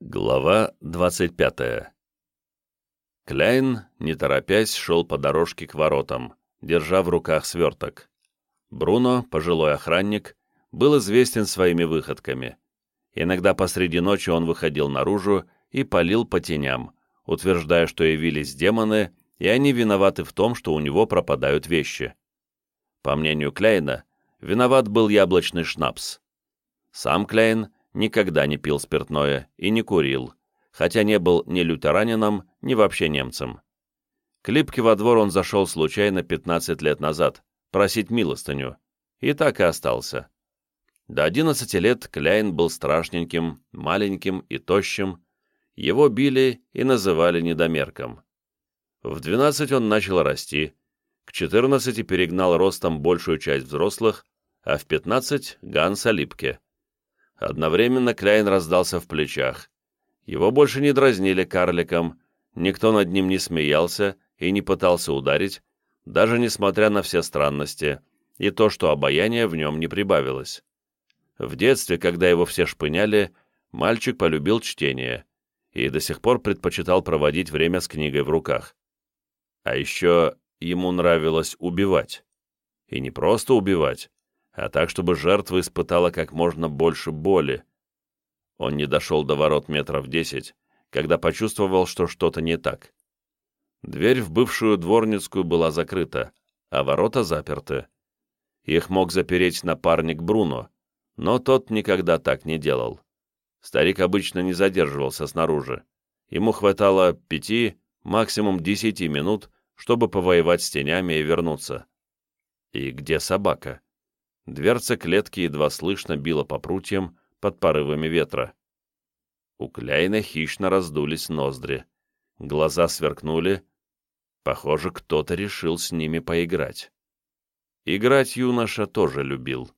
Глава 25 Кляйн, не торопясь, шел по дорожке к воротам, держа в руках сверток. Бруно, пожилой охранник, был известен своими выходками. Иногда посреди ночи он выходил наружу и палил по теням, утверждая, что явились демоны, и они виноваты в том, что у него пропадают вещи. По мнению Кляйна, виноват был яблочный шнапс. Сам Кляйн никогда не пил спиртное и не курил, хотя не был ни лютеранином, ни вообще немцем. К Липке во двор он зашел случайно 15 лет назад, просить милостыню, и так и остался. До 11 лет Кляйн был страшненьким, маленьким и тощим, его били и называли недомерком. В 12 он начал расти, к 14 перегнал ростом большую часть взрослых, а в 15 — Ганса Липке. Одновременно Кляйн раздался в плечах. Его больше не дразнили карликом, никто над ним не смеялся и не пытался ударить, даже несмотря на все странности и то, что обаяние в нем не прибавилось. В детстве, когда его все шпыняли, мальчик полюбил чтение и до сих пор предпочитал проводить время с книгой в руках. А еще ему нравилось убивать. И не просто убивать, а так, чтобы жертва испытала как можно больше боли. Он не дошел до ворот метров десять, когда почувствовал, что что-то не так. Дверь в бывшую дворницкую была закрыта, а ворота заперты. Их мог запереть напарник Бруно, но тот никогда так не делал. Старик обычно не задерживался снаружи. Ему хватало пяти, максимум десяти минут, чтобы повоевать с тенями и вернуться. И где собака? Дверца клетки едва слышно била по прутьям под порывами ветра. У Кляйна хищно раздулись ноздри. Глаза сверкнули. Похоже, кто-то решил с ними поиграть. Играть юноша тоже любил.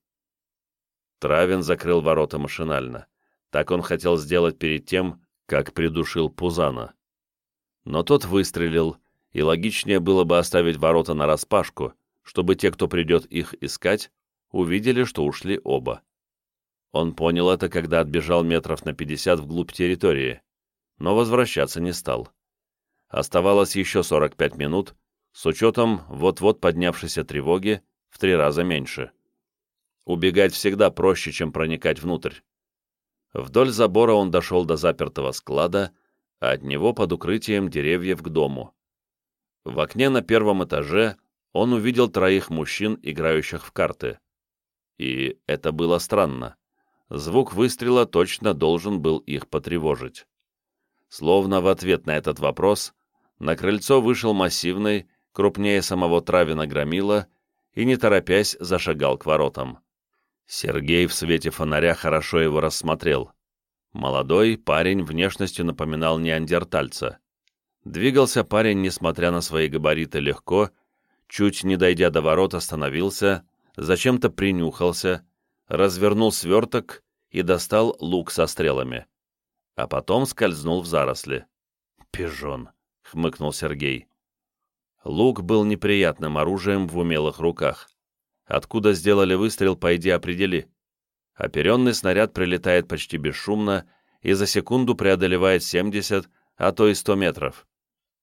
Травин закрыл ворота машинально. Так он хотел сделать перед тем, как придушил Пузана. Но тот выстрелил, и логичнее было бы оставить ворота нараспашку, чтобы те, кто придет их искать, увидели, что ушли оба. Он понял это, когда отбежал метров на 50 вглубь территории, но возвращаться не стал. Оставалось еще 45 минут, с учетом вот-вот поднявшейся тревоги в три раза меньше. Убегать всегда проще, чем проникать внутрь. Вдоль забора он дошел до запертого склада, а от него под укрытием деревьев к дому. В окне на первом этаже он увидел троих мужчин, играющих в карты. И это было странно. Звук выстрела точно должен был их потревожить. Словно в ответ на этот вопрос на крыльцо вышел массивный, крупнее самого Травина громила и, не торопясь, зашагал к воротам. Сергей в свете фонаря хорошо его рассмотрел. Молодой парень внешностью напоминал неандертальца. Двигался парень, несмотря на свои габариты, легко, чуть не дойдя до ворот, остановился, зачем-то принюхался, развернул сверток и достал лук со стрелами. А потом скользнул в заросли. «Пижон», — хмыкнул Сергей. Лук был неприятным оружием в умелых руках. Откуда сделали выстрел, пойди определи. Оперенный снаряд прилетает почти бесшумно и за секунду преодолевает 70, а то и 100 метров.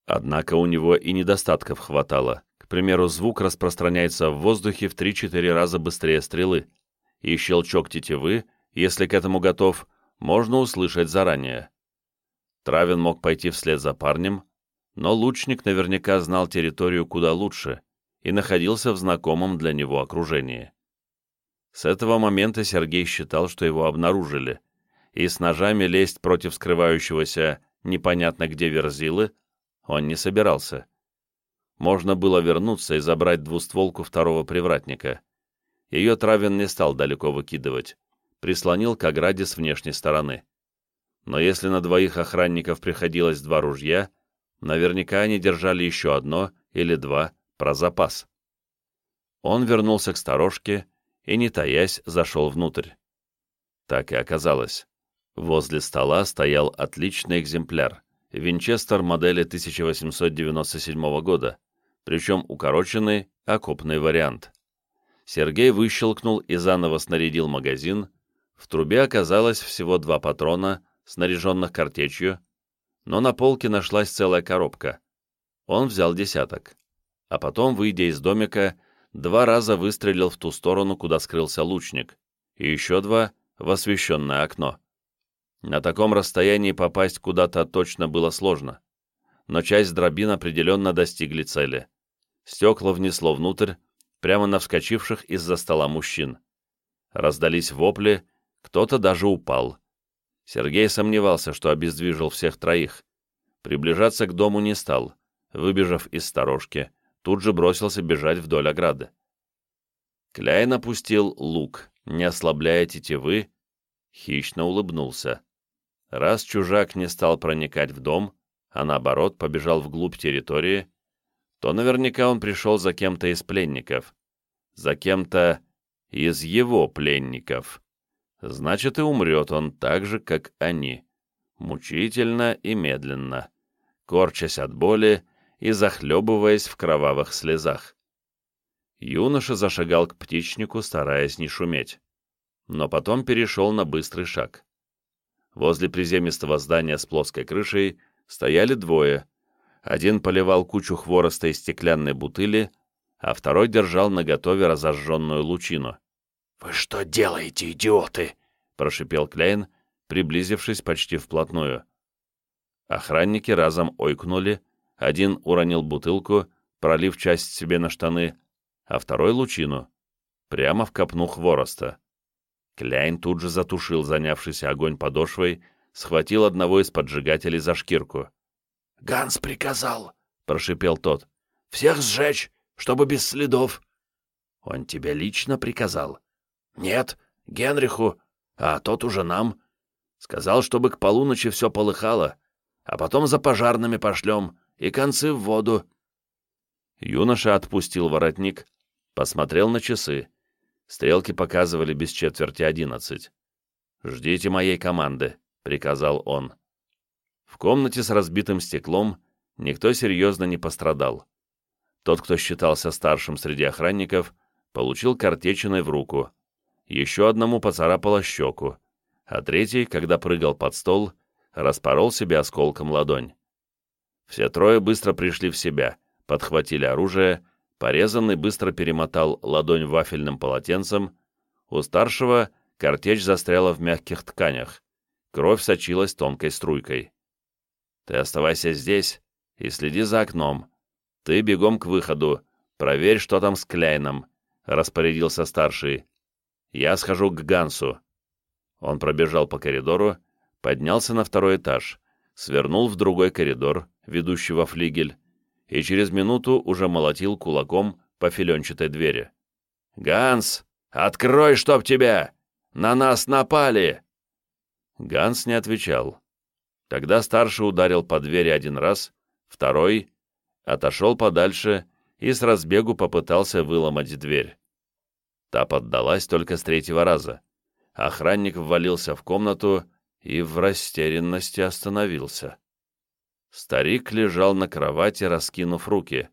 Однако у него и недостатков хватало. К примеру, звук распространяется в воздухе в 3-4 раза быстрее стрелы, и щелчок тетивы, если к этому готов, можно услышать заранее. Травин мог пойти вслед за парнем, но лучник наверняка знал территорию куда лучше и находился в знакомом для него окружении. С этого момента Сергей считал, что его обнаружили, и с ножами лезть против скрывающегося непонятно где верзилы он не собирался можно было вернуться и забрать двустволку второго привратника. Ее Травин не стал далеко выкидывать, прислонил к ограде с внешней стороны. Но если на двоих охранников приходилось два ружья, наверняка они держали еще одно или два про запас. Он вернулся к сторожке и, не таясь, зашел внутрь. Так и оказалось. Возле стола стоял отличный экземпляр — Винчестер модели 1897 года, причем укороченный, окопный вариант. Сергей выщелкнул и заново снарядил магазин. В трубе оказалось всего два патрона, снаряженных картечью, но на полке нашлась целая коробка. Он взял десяток, а потом, выйдя из домика, два раза выстрелил в ту сторону, куда скрылся лучник, и еще два — в освещенное окно. На таком расстоянии попасть куда-то точно было сложно, но часть дробин определенно достигли цели. Стекла внесло внутрь, прямо на вскочивших из-за стола мужчин. Раздались вопли, кто-то даже упал. Сергей сомневался, что обездвижил всех троих. Приближаться к дому не стал, выбежав из сторожки, тут же бросился бежать вдоль ограды. Кляйн опустил лук, не ослабляя тетивы, хищно улыбнулся. Раз чужак не стал проникать в дом, а наоборот побежал вглубь территории, то наверняка он пришел за кем-то из пленников, за кем-то из его пленников. Значит, и умрет он так же, как они, мучительно и медленно, корчась от боли и захлебываясь в кровавых слезах. Юноша зашагал к птичнику, стараясь не шуметь, но потом перешел на быстрый шаг. Возле приземистого здания с плоской крышей стояли двое. Один поливал кучу хвороста из стеклянной бутыли, а второй держал наготове разожженную лучину. «Вы что делаете, идиоты?» — прошипел Кляйн, приблизившись почти вплотную. Охранники разом ойкнули, один уронил бутылку, пролив часть себе на штаны, а второй — лучину, прямо в копну хвороста. Кляйн тут же затушил занявшийся огонь подошвой, схватил одного из поджигателей за шкирку. «Ганс приказал», — прошипел тот, — «всех сжечь, чтобы без следов». «Он тебе лично приказал?» «Нет, Генриху, а тот уже нам. Сказал, чтобы к полуночи все полыхало, а потом за пожарными пошлем и концы в воду». Юноша отпустил воротник, посмотрел на часы. Стрелки показывали без четверти одиннадцать. «Ждите моей команды», — приказал он. В комнате с разбитым стеклом никто серьезно не пострадал. Тот, кто считался старшим среди охранников, получил картечиной в руку. Еще одному поцарапало щеку, а третий, когда прыгал под стол, распорол себе осколком ладонь. Все трое быстро пришли в себя, подхватили оружие, порезанный быстро перемотал ладонь вафельным полотенцем, у старшего картечь застряла в мягких тканях, кровь сочилась тонкой струйкой. «Ты оставайся здесь и следи за окном. Ты бегом к выходу, проверь, что там с Кляйном», — распорядился старший. «Я схожу к Гансу». Он пробежал по коридору, поднялся на второй этаж, свернул в другой коридор, ведущий во флигель, и через минуту уже молотил кулаком по филенчатой двери. «Ганс, открой, чтоб тебя! На нас напали!» Ганс не отвечал. Тогда старший ударил по двери один раз, второй, отошел подальше и с разбегу попытался выломать дверь. Та поддалась только с третьего раза. Охранник ввалился в комнату и в растерянности остановился. Старик лежал на кровати, раскинув руки.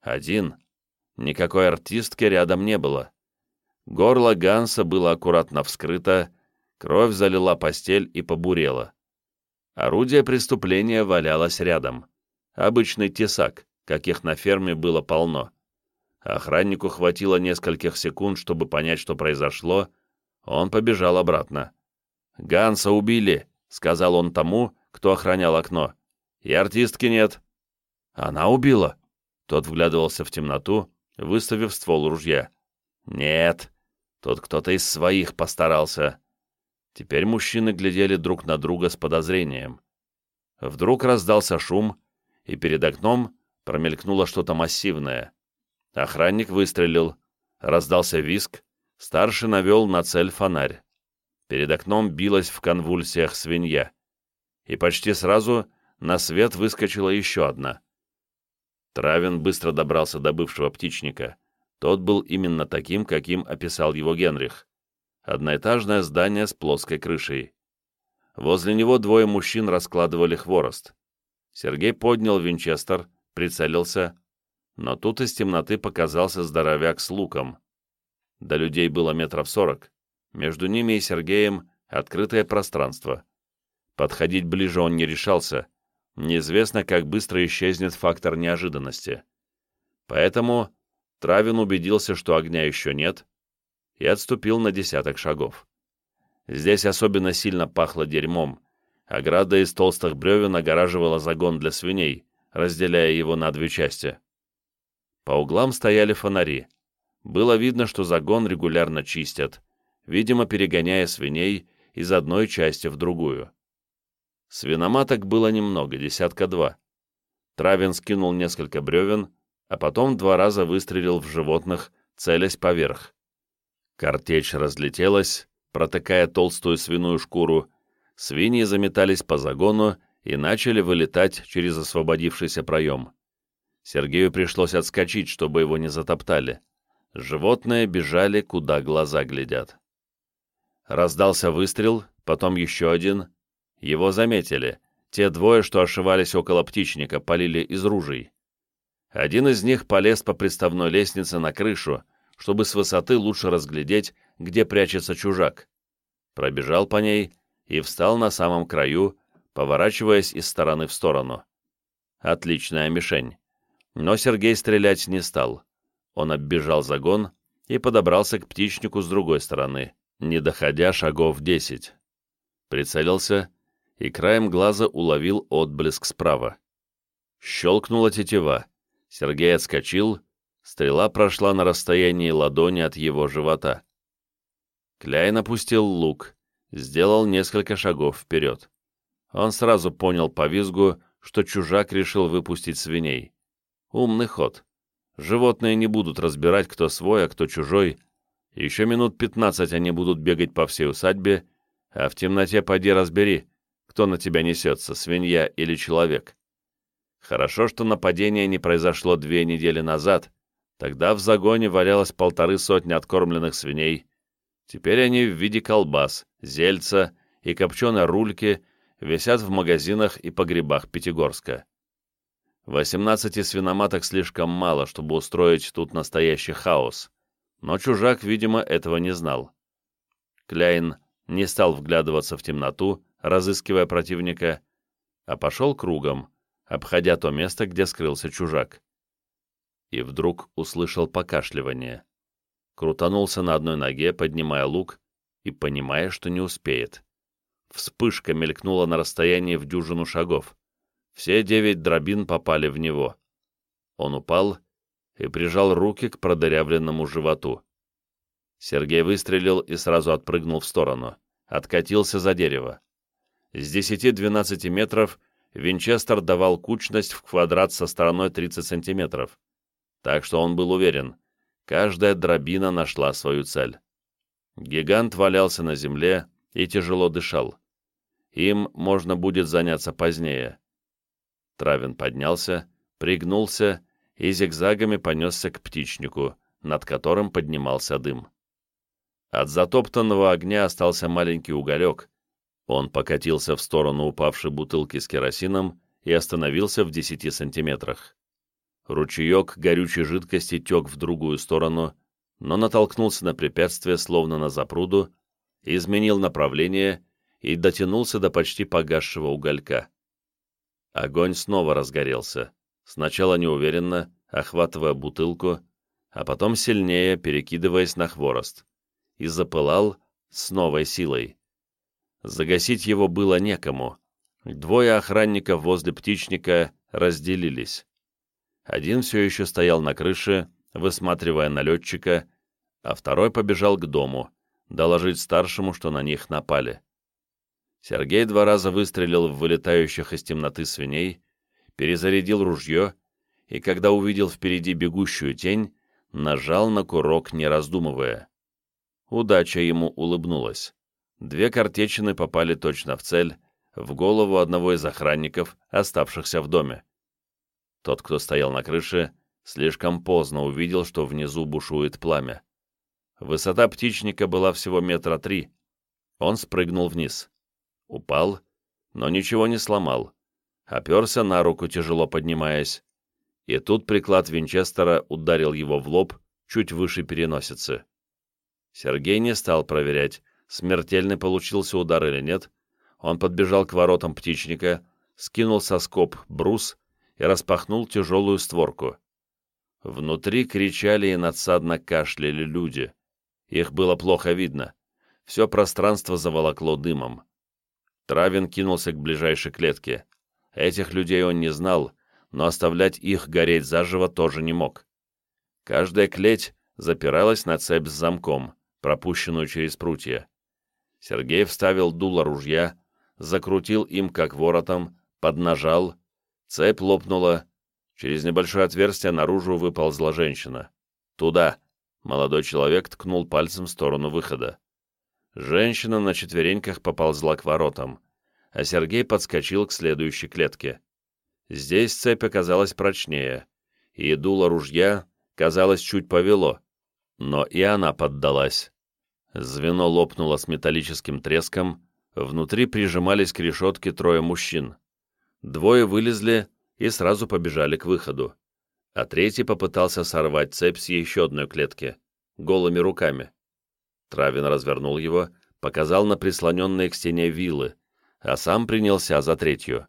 Один. Никакой артистки рядом не было. Горло Ганса было аккуратно вскрыто, кровь залила постель и побурела. Орудие преступления валялось рядом. Обычный тесак, каких на ферме было полно. Охраннику хватило нескольких секунд, чтобы понять, что произошло. Он побежал обратно. «Ганса убили», — сказал он тому, кто охранял окно. «И артистки нет». «Она убила?» Тот вглядывался в темноту, выставив ствол ружья. «Нет, тут кто-то из своих постарался». Теперь мужчины глядели друг на друга с подозрением. Вдруг раздался шум, и перед окном промелькнуло что-то массивное. Охранник выстрелил, раздался виск, старший навел на цель фонарь. Перед окном билась в конвульсиях свинья. И почти сразу на свет выскочила еще одна. Травин быстро добрался до бывшего птичника. Тот был именно таким, каким описал его Генрих одноэтажное здание с плоской крышей. Возле него двое мужчин раскладывали хворост. Сергей поднял винчестер, прицелился, но тут из темноты показался здоровяк с луком. До людей было метров сорок. Между ними и Сергеем открытое пространство. Подходить ближе он не решался. Неизвестно, как быстро исчезнет фактор неожиданности. Поэтому Травин убедился, что огня еще нет, и отступил на десяток шагов. Здесь особенно сильно пахло дерьмом. Ограда из толстых бревен огораживала загон для свиней, разделяя его на две части. По углам стояли фонари. Было видно, что загон регулярно чистят, видимо, перегоняя свиней из одной части в другую. Свиноматок было немного, десятка два. Травин скинул несколько бревен, а потом два раза выстрелил в животных, целясь поверх. Картечь разлетелась, протыкая толстую свиную шкуру, свиньи заметались по загону и начали вылетать через освободившийся проем. Сергею пришлось отскочить, чтобы его не затоптали. Животные бежали, куда глаза глядят. Раздался выстрел, потом еще один. Его заметили. Те двое, что ошивались около птичника, полили из ружей. Один из них полез по приставной лестнице на крышу, чтобы с высоты лучше разглядеть, где прячется чужак. Пробежал по ней и встал на самом краю, поворачиваясь из стороны в сторону. Отличная мишень. Но Сергей стрелять не стал. Он оббежал загон и подобрался к птичнику с другой стороны, не доходя шагов десять. Прицелился и краем глаза уловил отблеск справа. Щелкнула тетива. Сергей отскочил, стрела прошла на расстоянии ладони от его живота. Кляйн опустил лук, сделал несколько шагов вперед. Он сразу понял по визгу, что чужак решил выпустить свиней. Умный ход. Животные не будут разбирать, кто свой, а кто чужой. Еще минут пятнадцать они будут бегать по всей усадьбе, а в темноте поди разбери, кто на тебя несется, свинья или человек. Хорошо, что нападение не произошло две недели назад. Тогда в загоне валялось полторы сотни откормленных свиней. Теперь они в виде колбас, зельца и копченой рульки висят в магазинах и погребах Пятигорска. 18 свиноматок слишком мало, чтобы устроить тут настоящий хаос. Но чужак, видимо, этого не знал. Кляйн не стал вглядываться в темноту, разыскивая противника, а пошел кругом, обходя то место, где скрылся чужак. И вдруг услышал покашливание. Крутанулся на одной ноге, поднимая лук и понимая, что не успеет. Вспышка мелькнула на расстоянии в дюжину шагов. Все девять дробин попали в него. Он упал и прижал руки к продырявленному животу. Сергей выстрелил и сразу отпрыгнул в сторону. Откатился за дерево. С 10-12 метров Винчестер давал кучность в квадрат со стороной 30 сантиметров, так что он был уверен, каждая дробина нашла свою цель. Гигант валялся на земле и тяжело дышал. Им можно будет заняться позднее. Травин поднялся, пригнулся и зигзагами понесся к птичнику, над которым поднимался дым. От затоптанного огня остался маленький уголек, он покатился в сторону упавшей бутылки с керосином и остановился в десяти сантиметрах. Ручеек горючей жидкости тек в другую сторону, но натолкнулся на препятствие, словно на запруду, изменил направление и дотянулся до почти погасшего уголька. Огонь снова разгорелся, сначала неуверенно, охватывая бутылку, а потом сильнее, перекидываясь на хворост, и запылал с новой силой. Загасить его было некому. Двое охранников возле птичника разделились. Один все еще стоял на крыше, высматривая налетчика, а второй побежал к дому, доложить старшему, что на них напали. Сергей два раза выстрелил в вылетающих из темноты свиней, перезарядил ружье и, когда увидел впереди бегущую тень, нажал на курок, не раздумывая. Удача ему улыбнулась. Две картечины попали точно в цель, в голову одного из охранников, оставшихся в доме. Тот, кто стоял на крыше, слишком поздно увидел, что внизу бушует пламя. Высота птичника была всего метра три. Он спрыгнул вниз. Упал, но ничего не сломал. Оперся на руку, тяжело поднимаясь. И тут приклад Винчестера ударил его в лоб, чуть выше переносицы. Сергей не стал проверять, смертельный получился удар или нет, Он подбежал к воротам птичника, скинул со скоб брус и распахнул тяжелую створку. Внутри кричали и надсадно кашляли люди. Их было плохо видно. Все пространство заволокло дымом. Травин кинулся к ближайшей клетке. Этих людей он не знал, но оставлять их гореть заживо тоже не мог. Каждая клеть запиралась на цепь с замком, пропущенную через прутья. Сергей вставил дуло ружья, закрутил им как воротом, поднажал, цепь лопнула, через небольшое отверстие наружу выползла женщина. «Туда!» — молодой человек ткнул пальцем в сторону выхода. Женщина на четвереньках поползла к воротам, а Сергей подскочил к следующей клетке. Здесь цепь оказалась прочнее, и дуло ружья, казалось, чуть повело, но и она поддалась. Звено лопнуло с металлическим треском, внутри прижимались к решетке трое мужчин. Двое вылезли и сразу побежали к выходу, а третий попытался сорвать цепь с еще одной клетки, голыми руками. Травин развернул его, показал на прислоненные к стене вилы, а сам принялся за третью.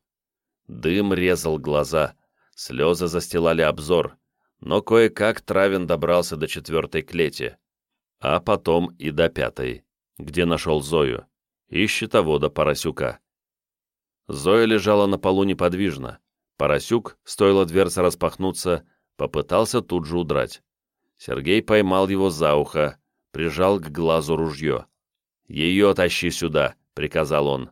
Дым резал глаза, слезы застилали обзор, но кое-как Травин добрался до четвертой клети, а потом и до пятой, где нашел Зою, и щитовода Поросюка. Зоя лежала на полу неподвижно. Поросюк, стоило дверца распахнуться, попытался тут же удрать. Сергей поймал его за ухо, прижал к глазу ружье. «Ее тащи сюда», — приказал он.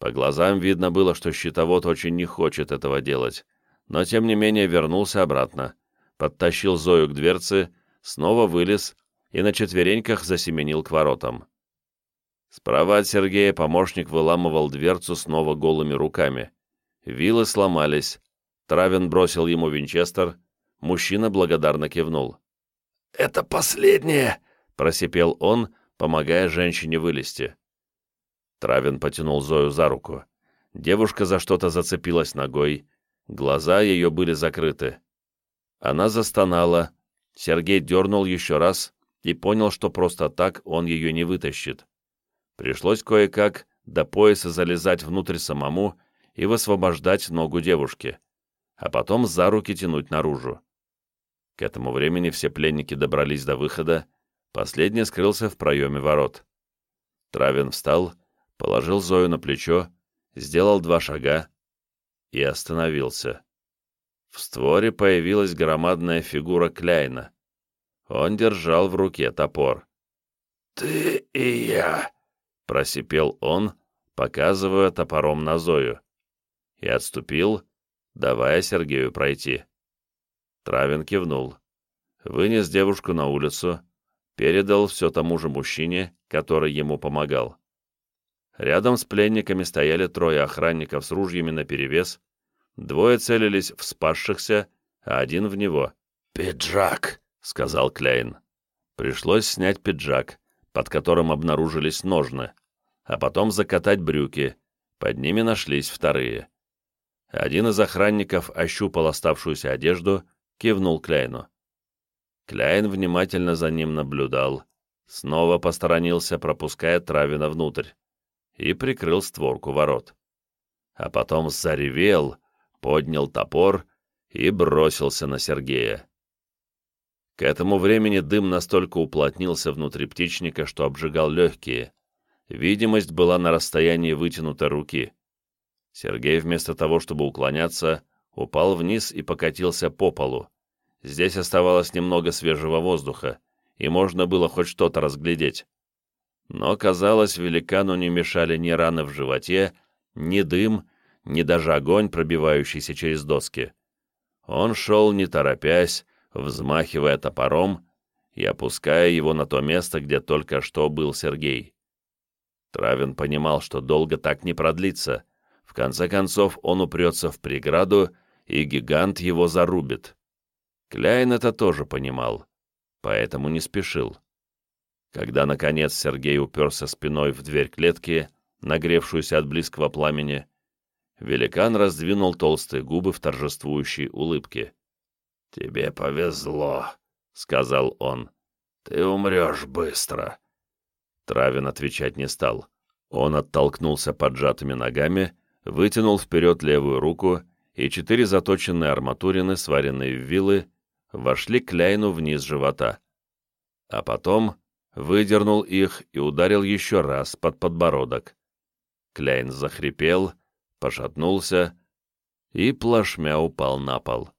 По глазам видно было, что щитовод очень не хочет этого делать, но тем не менее вернулся обратно, подтащил Зою к дверце, снова вылез и на четвереньках засеменил к воротам. Справа от Сергея помощник выламывал дверцу снова голыми руками. Вилы сломались. Травин бросил ему винчестер. Мужчина благодарно кивнул. «Это последнее!» — просипел он, помогая женщине вылезти. Травин потянул Зою за руку. Девушка за что-то зацепилась ногой, глаза ее были закрыты. Она застонала, Сергей дернул еще раз и понял, что просто так он ее не вытащит. Пришлось кое-как до пояса залезать внутрь самому и высвобождать ногу девушки, а потом за руки тянуть наружу. К этому времени все пленники добрались до выхода, последний скрылся в проеме ворот. Травин встал, положил Зою на плечо, сделал два шага и остановился. В створе появилась громадная фигура Кляйна. Он держал в руке топор. «Ты и я», — просипел он, показывая топором на Зою. И отступил, давая Сергею пройти. Травин кивнул. Вынес девушку на улицу, передал все тому же мужчине, который ему помогал. Рядом с пленниками стояли трое охранников с ружьями наперевес, двое целились в спасшихся, а один в него. «Пиджак», — сказал Клейн. Пришлось снять пиджак, под которым обнаружились ножны, а потом закатать брюки, под ними нашлись вторые. Один из охранников ощупал оставшуюся одежду, кивнул Кляйну. Кляйн внимательно за ним наблюдал, снова посторонился, пропуская Травина внутрь и прикрыл створку ворот. А потом заревел, поднял топор и бросился на Сергея. К этому времени дым настолько уплотнился внутри птичника, что обжигал легкие. Видимость была на расстоянии вытянутой руки. Сергей вместо того, чтобы уклоняться, упал вниз и покатился по полу. Здесь оставалось немного свежего воздуха, и можно было хоть что-то разглядеть. Но, казалось, великану не мешали ни раны в животе, ни дым, ни даже огонь, пробивающийся через доски. Он шел, не торопясь, взмахивая топором и опуская его на то место, где только что был Сергей. Травин понимал, что долго так не продлится. В конце концов он упрется в преграду, и гигант его зарубит. Кляйн это тоже понимал, поэтому не спешил. Когда, наконец, Сергей уперся спиной в дверь клетки, нагревшуюся от близкого пламени, великан раздвинул толстые губы в торжествующей улыбке. «Тебе повезло», — сказал он. «Ты умрешь быстро». Травин отвечать не стал. Он оттолкнулся поджатыми ногами, вытянул вперед левую руку, и четыре заточенные арматурины, сваренные в вилы, вошли к Ляйну вниз живота. А потом выдернул их и ударил еще раз под подбородок. Кляйн захрипел, пошатнулся и плашмя упал на пол.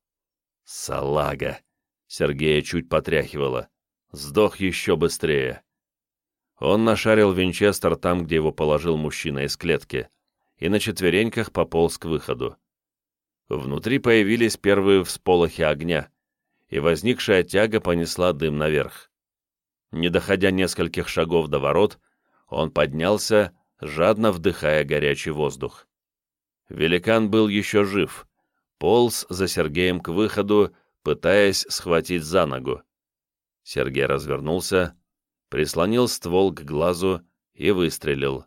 «Салага!» — Сергея чуть потряхивало. «Сдох еще быстрее!» Он нашарил винчестер там, где его положил мужчина из клетки, и на четвереньках пополз к выходу. Внутри появились первые всполохи огня, и возникшая тяга понесла дым наверх. Не доходя нескольких шагов до ворот, он поднялся, жадно вдыхая горячий воздух. Великан был еще жив, полз за Сергеем к выходу, пытаясь схватить за ногу. Сергей развернулся, прислонил ствол к глазу и выстрелил.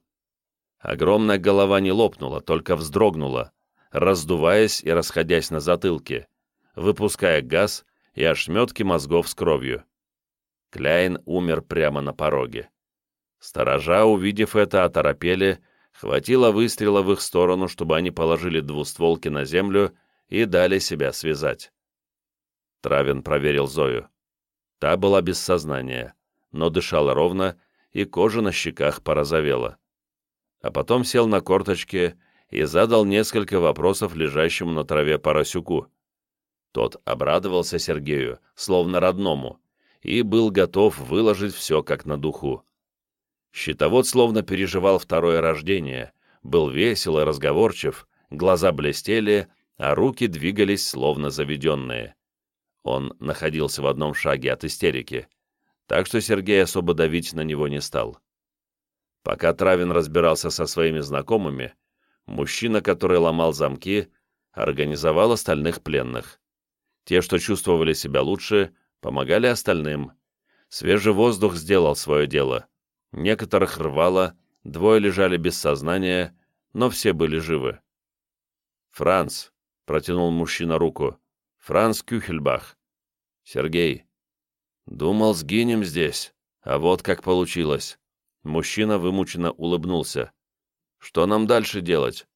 Огромная голова не лопнула, только вздрогнула, раздуваясь и расходясь на затылке, выпуская газ и ошметки мозгов с кровью. Кляйн умер прямо на пороге. Сторожа, увидев это, оторопели, хватило выстрела в их сторону, чтобы они положили двустволки на землю и дали себя связать. Травин проверил Зою. Та была без сознания, но дышала ровно, и кожа на щеках порозовела. А потом сел на корточки и задал несколько вопросов лежащему на траве поросюку. Тот обрадовался Сергею, словно родному, и был готов выложить все как на духу. Щитовод словно переживал второе рождение, был весел и разговорчив, глаза блестели, а руки двигались словно заведенные. Он находился в одном шаге от истерики, так что Сергей особо давить на него не стал. Пока Травин разбирался со своими знакомыми, мужчина, который ломал замки, организовал остальных пленных. Те, что чувствовали себя лучше, помогали остальным. Свежий воздух сделал свое дело. Некоторых рвало, двое лежали без сознания, но все были живы. «Франц», — протянул мужчина руку, — «Франц Кюхельбах». «Сергей». «Думал, сгинем здесь, а вот как получилось». Мужчина вымученно улыбнулся. «Что нам дальше делать?»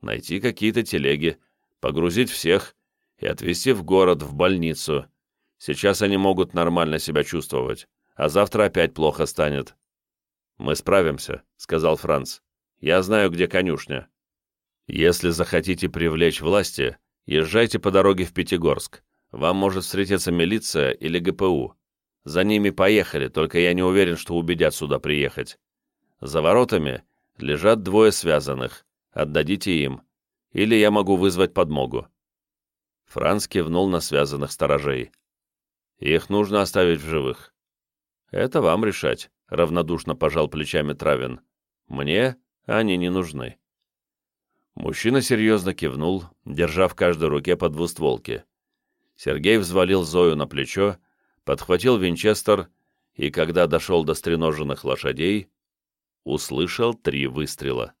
«Найти какие-то телеги, погрузить всех и отвезти в город, в больницу, Сейчас они могут нормально себя чувствовать, а завтра опять плохо станет. «Мы справимся», — сказал Франц. «Я знаю, где конюшня. Если захотите привлечь власти, езжайте по дороге в Пятигорск. Вам может встретиться милиция или ГПУ. За ними поехали, только я не уверен, что убедят сюда приехать. За воротами лежат двое связанных. Отдадите им. Или я могу вызвать подмогу». Франц кивнул на связанных сторожей. Их нужно оставить в живых. Это вам решать, равнодушно пожал плечами Травин. Мне они не нужны. Мужчина серьезно кивнул, держа в каждой руке по двустволке. Сергей взвалил Зою на плечо, подхватил винчестер и, когда дошел до стреноженных лошадей, услышал три выстрела.